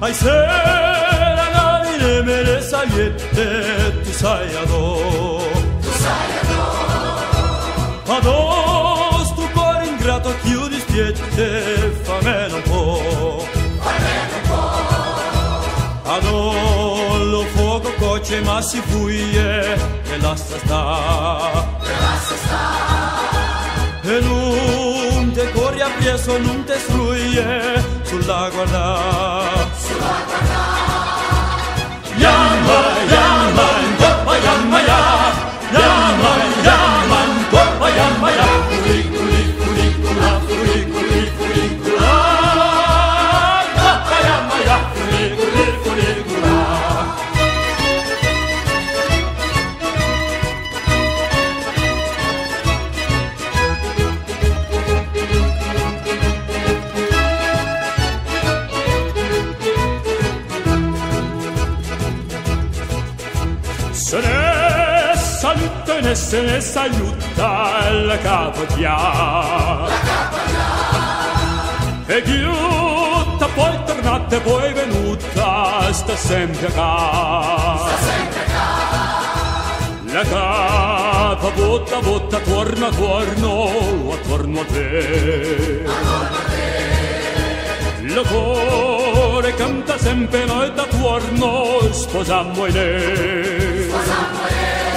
Ai sera navine me le sagliette tu sai adò Tu adò Adò sto cuore ingrato chiudi spiette fa meno po' Fa meno po' Adò lo fuoco coce ma si fuie e lascia sta. E lascia sta. E non te corri appresso non te struie sulla guarda Chupacabra. Se ne saluta e se ne saluta la capotia. La capodia E chiutta, poi tornata e poi venuta, sta sempre a casa. Sta qua La capa botta, botta, torna, torno, attorno a te. Attorno a te Il cuore canta sempre noi da tuorno, sposammo e lei. somewhere.